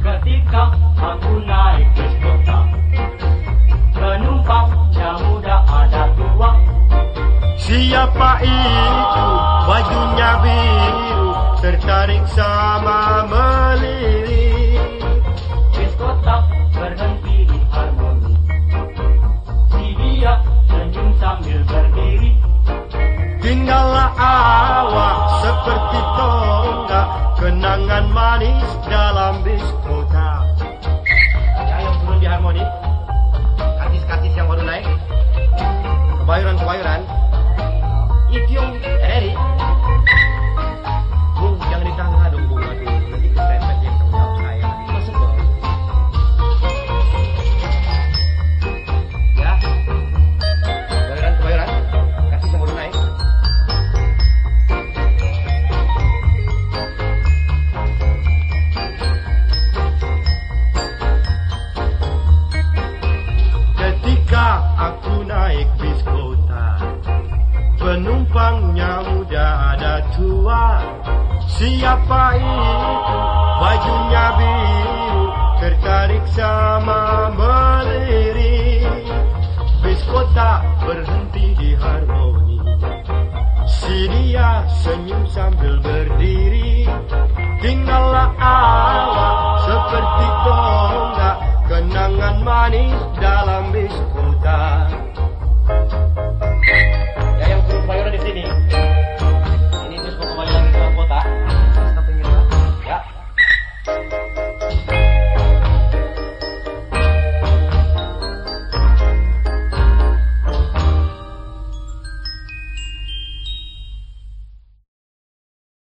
Ketika aku naik pesawat, kenapa jauh dah ada dua. Siapa itu? Bajunya biru tertarik sama Awak seperti tonggak Kenangan manis dalam bis kota. Ya yang turun di harmoni Katis-katis yang baru naik. Kebayuran-kebayuran yang Eri kota Penumpangnya muda ada tua. Siapa itu bajunya biru Tertarik sama melirik Bis kota berhenti di harmoni. Si dia senyum sambil berdiri. Tinggallah awak seperti tonggak. Kenangan manis dalam bis kota